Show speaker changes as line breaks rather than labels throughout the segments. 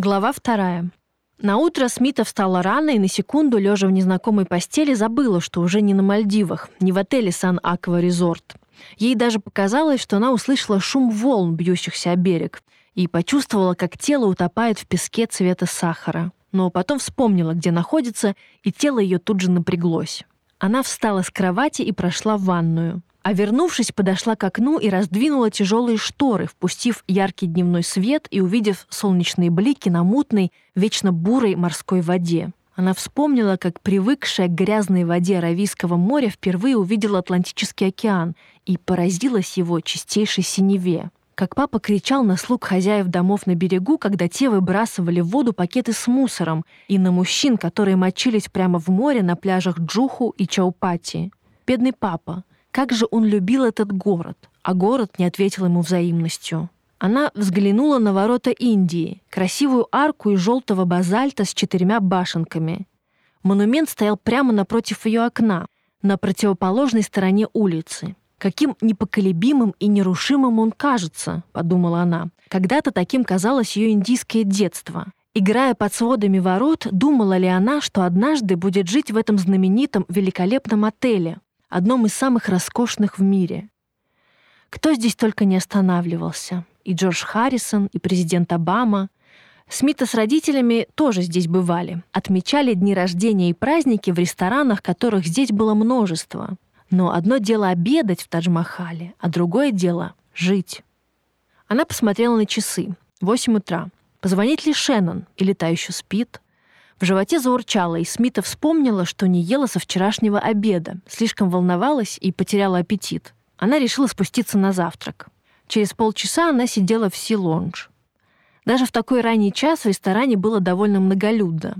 Глава вторая. На утро Смита встала рано и на секунду, лежа в незнакомой постели, забыла, что уже не на Мальдивах, не в отеле Сан Аква Резорт. Ей даже показалось, что она услышала шум волн, бьющихся о берег, и почувствовала, как тело утопает в песке цвета сахара. Но потом вспомнила, где находится, и тело ее тут же напряглось. Она встала с кровати и прошла в ванную а вернувшись, подошла к окну и раздвинула тяжелые шторы, впустив яркий дневной свет и увидев солнечные блики на мутной, вечно бурой морской воде. Она вспомнила, как привыкшая к грязной воде Аравийского моря впервые увидела Атлантический океан и поразилась его чистейшей синеве. Как папа кричал на слуг хозяев домов на берегу, когда те выбрасывали в воду пакеты с мусором, и на мужчин, которые мочились прямо в море на пляжах Джуху и Чаупати. Бедный папа. Как же он любил этот город, а город не ответил ему взаимностью. Она взглянула на ворота Индии, красивую арку из желтого базальта с четырьмя башенками. Монумент стоял прямо напротив ее окна, на противоположной стороне улицы. Каким непоколебимым и нерушимым он кажется, подумала она. Когда-то таким казалось ее индийское детство. Играя под сводами ворот, думала ли она, что однажды будет жить в этом знаменитом великолепном отеле, одном из самых роскошных в мире. Кто здесь только не останавливался. И Джордж Харрисон, и президент Обама. Смита с родителями тоже здесь бывали. Отмечали дни рождения и праздники в ресторанах, которых здесь было множество. Но одно дело обедать в Тадж-Махале, а другое дело — жить. Она посмотрела на часы. Восемь утра. Позвонить ли Шеннон? Или та еще спит? В животе заурчало, и Смита вспомнила, что не ела со вчерашнего обеда, слишком волновалась и потеряла аппетит. Она решила спуститься на завтрак. Через полчаса она сидела в Си-лонж. Даже в такой ранний час в ресторане было довольно многолюдно.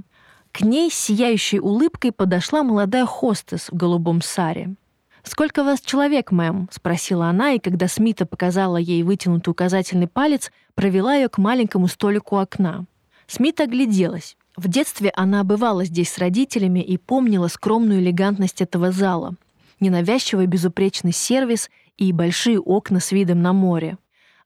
К ней с сияющей улыбкой подошла молодая хостес в голубом саре. «Сколько вас человек, мэм?» — спросила она, и когда Смита показала ей вытянутый указательный палец, провела ее к маленькому столику окна. Смита огляделась. В детстве она бывала здесь с родителями и помнила скромную элегантность этого зала, ненавязчивый безупречный сервис и большие окна с видом на море.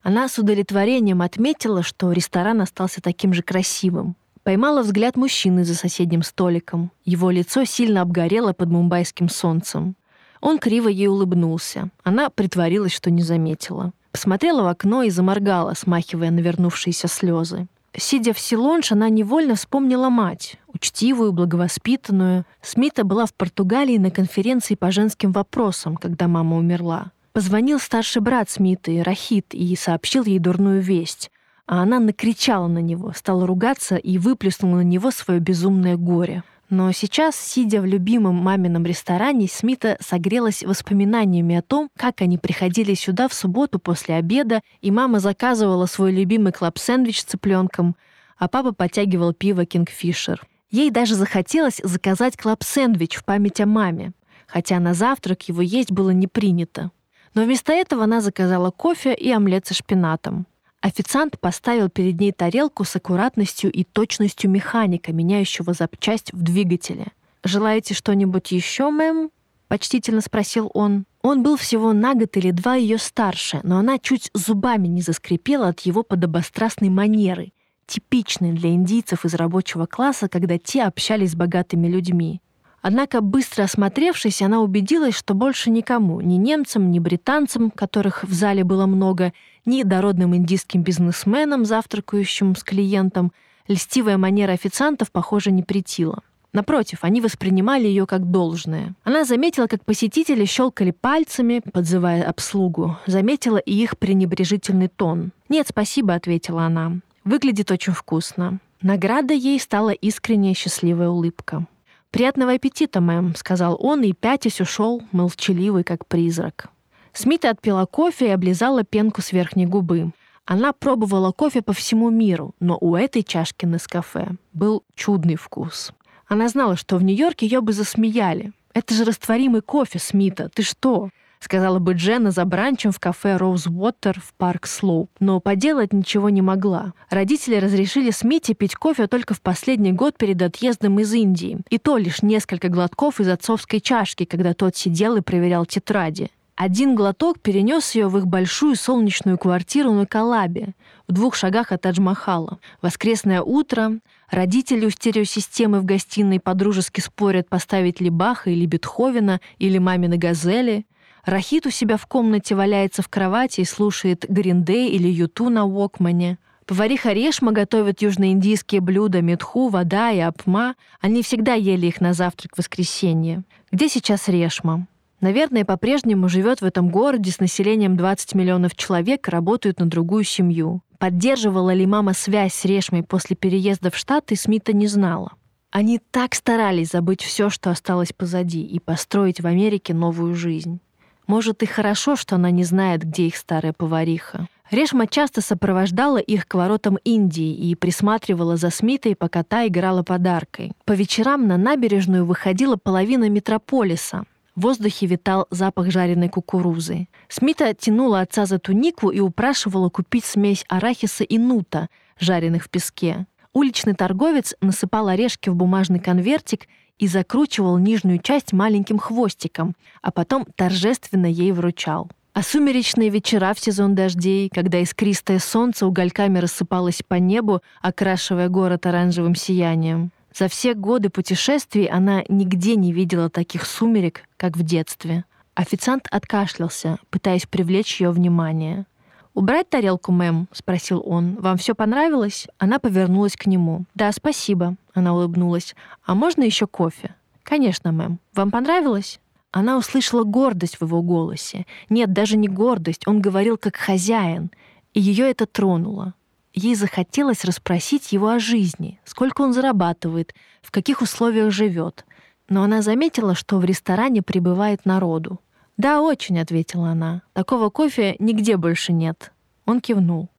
Она с удовлетворением отметила, что ресторан остался таким же красивым. Поймала взгляд мужчины за соседним столиком. Его лицо сильно обгорело под мумбайским солнцем. Он криво ей улыбнулся. Она притворилась, что не заметила. Посмотрела в окно и заморгала, смахивая навернувшиеся слезы. Сидя в Силонж, она невольно вспомнила мать, учтивую, благовоспитанную. Смита была в Португалии на конференции по женским вопросам, когда мама умерла. Позвонил старший брат Смиты, Рахит, и сообщил ей дурную весть. А она накричала на него, стала ругаться и выплеснула на него свое безумное горе. Но сейчас, сидя в любимом мамином ресторане, Смита согрелась воспоминаниями о том, как они приходили сюда в субботу после обеда, и мама заказывала свой любимый клаб-сэндвич с цыпленком, а папа подтягивал пиво «Kingfisher». Ей даже захотелось заказать клаб-сэндвич в память о маме, хотя на завтрак его есть было не принято. Но вместо этого она заказала кофе и омлет со шпинатом. Официант поставил перед ней тарелку с аккуратностью и точностью механика, меняющего запчасть в двигателе. «Желаете что-нибудь еще, мэм?» — почтительно спросил он. Он был всего на год или два ее старше, но она чуть зубами не заскрипела от его подобострастной манеры, типичной для индийцев из рабочего класса, когда те общались с богатыми людьми. Однако, быстро осмотревшись, она убедилась, что больше никому, ни немцам, ни британцам, которых в зале было много, ни дородным индийским бизнесменам, завтракающим с клиентом, льстивая манера официантов, похоже, не претила. Напротив, они воспринимали ее как должное. Она заметила, как посетители щелкали пальцами, подзывая обслугу. Заметила и их пренебрежительный тон. «Нет, спасибо», — ответила она. «Выглядит очень вкусно». Награда ей стала искренняя счастливая улыбка. «Приятного аппетита, мэм», — сказал он, и пятясь ушел, молчаливый, как призрак. Смита отпила кофе и облизала пенку с верхней губы. Она пробовала кофе по всему миру, но у этой чашки на кафе был чудный вкус. Она знала, что в Нью-Йорке ее бы засмеяли. «Это же растворимый кофе, Смита, ты что?» Сказала бы Дженна за бранчем в кафе Роузвотер в Парк Слоуп, но поделать ничего не могла. Родители разрешили Смите пить кофе только в последний год перед отъездом из Индии, и то лишь несколько глотков из отцовской чашки, когда тот сидел и проверял тетради. Один глоток перенес ее в их большую солнечную квартиру на Калабе, в двух шагах от Тадж-Махала. Воскресное утро, родители у стереосистемы в гостиной подружески спорят, поставить ли Баха или Бетховена, или мамины газели. Рахит у себя в комнате валяется в кровати и слушает Гриндей или Юту на Уокмане. Повариха Решма готовит южноиндийские блюда метху, вода и апма. Они всегда ели их на завтрак в воскресенье. Где сейчас Решма? Наверное, по-прежнему живет в этом городе с населением 20 миллионов человек и работает на другую семью. Поддерживала ли мама связь с Решмой после переезда в Штаты, Смита не знала. Они так старались забыть все, что осталось позади, и построить в Америке новую жизнь. Может, и хорошо, что она не знает, где их старая повариха. Решма часто сопровождала их к воротам Индии и присматривала за Смитой, пока та играла подаркой. По вечерам на набережную выходила половина метрополиса, в воздухе витал запах жареной кукурузы. Смита тянула отца за тунику и упрашивала купить смесь арахиса и нута, жареных в песке. Уличный торговец насыпал орешки в бумажный конвертик и закручивал нижнюю часть маленьким хвостиком, а потом торжественно ей вручал. А сумеречные вечера в сезон дождей, когда искристое солнце угольками рассыпалось по небу, окрашивая город оранжевым сиянием. За все годы путешествий она нигде не видела таких сумерек, как в детстве. Официант откашлялся, пытаясь привлечь ее внимание. «Убрать тарелку, мэм?» — спросил он. «Вам все понравилось?» Она повернулась к нему. «Да, спасибо», — она улыбнулась. «А можно еще кофе?» «Конечно, мэм. Вам понравилось?» Она услышала гордость в его голосе. Нет, даже не гордость, он говорил как хозяин. И ее это тронуло. Ей захотелось расспросить его о жизни, сколько он зарабатывает, в каких условиях живет. Но она заметила, что в ресторане прибывает народу. «Да, очень», — ответила она. «Такого кофе нигде больше нет». Он кивнул.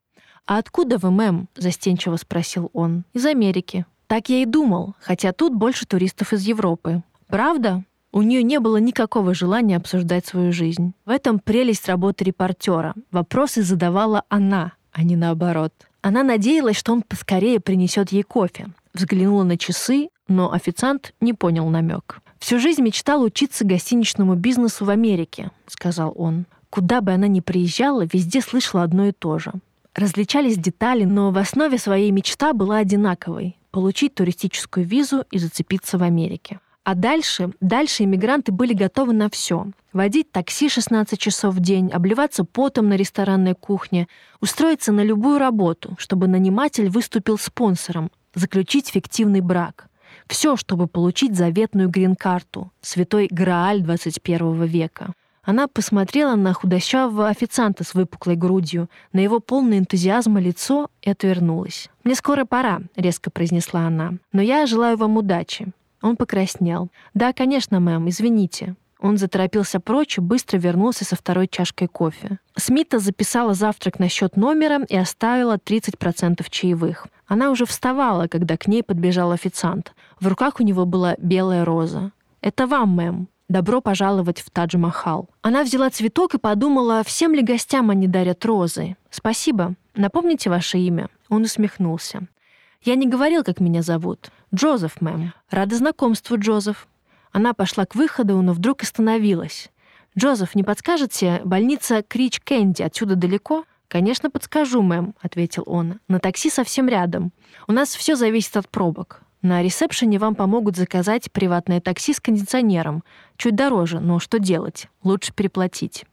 «А откуда вы, мэм?» — застенчиво спросил он. «Из Америки». Так я и думал, хотя тут больше туристов из Европы. Правда? У нее не было никакого желания обсуждать свою жизнь. В этом прелесть работы репортера. Вопросы задавала она, а не наоборот. Она надеялась, что он поскорее принесет ей кофе. Взглянула на часы, но официант не понял намек. «Всю жизнь мечтал учиться гостиничному бизнесу в Америке», — сказал он. Куда бы она ни приезжала, везде слышала одно и то же. Различались детали, но в основе своей мечта была одинаковой — получить туристическую визу и зацепиться в Америке. А дальше, дальше иммигранты были готовы на все. Водить такси 16 часов в день, обливаться потом на ресторанной кухне, устроиться на любую работу, чтобы наниматель выступил спонсором, заключить фиктивный брак. Все, чтобы получить заветную грин-карту, святой Грааль 21 века. Она посмотрела на худощавого официанта с выпуклой грудью, на его полное энтузиазма лицо и отвернулась. «Мне скоро пора», — резко произнесла она. «Но я желаю вам удачи. Он покраснел. «Да, конечно, мэм, извините». Он заторопился прочь и быстро вернулся со второй чашкой кофе. Смита записала завтрак на счет номера и оставила 30% чаевых. Она уже вставала, когда к ней подбежал официант. В руках у него была белая роза. «Это вам, мэм. Добро пожаловать в Тадж-Махал». Она взяла цветок и подумала, всем ли гостям они дарят розы. «Спасибо. Напомните ваше имя?» Он усмехнулся. «Я не говорил, как меня зовут. Джозеф, мэм. Рада знакомству, Джозеф». Она пошла к выходу, но вдруг остановилась. «Джозеф, не подскажете, больница Крич Кэнди отсюда далеко?» «Конечно, подскажу, мэм», — ответил он. «На такси совсем рядом. У нас все зависит от пробок. На ресепшене вам помогут заказать приватное такси с кондиционером. Чуть дороже, но что делать? Лучше переплатить».